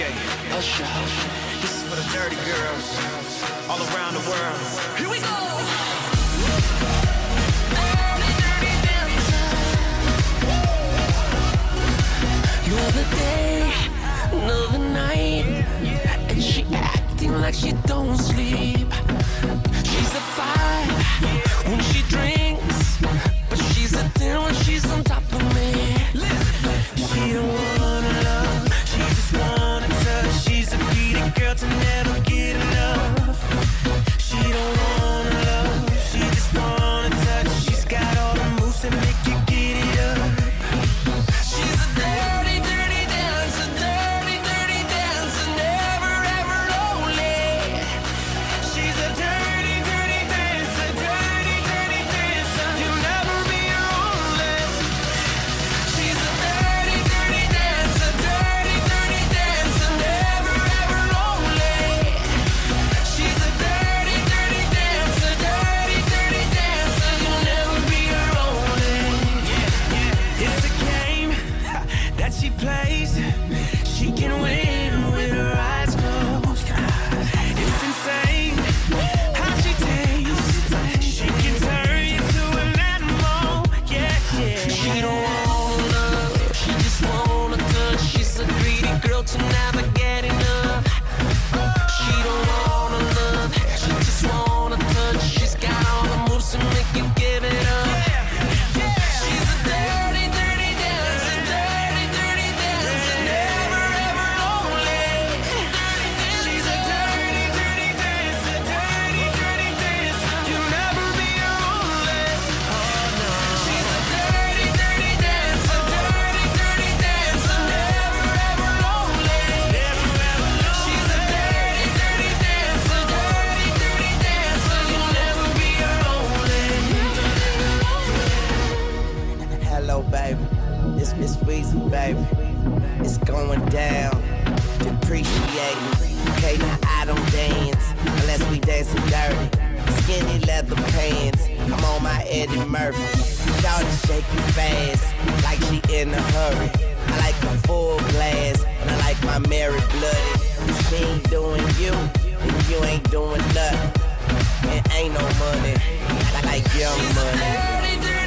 Okay, Usher, this is for the dirty girls all around the world. Here we go. You're the day, another night And she acting like she don't sleep baby. It's going down. Depreciate. Okay, now I don't dance unless we dancing dirty. Skinny leather pants. I'm on my Eddie Murphy. Shawty shaking fast like she in a hurry. I like my full glass and I like my Mary bloody. If she ain't doing you, and you ain't doing nothing. It ain't no money. I like young money.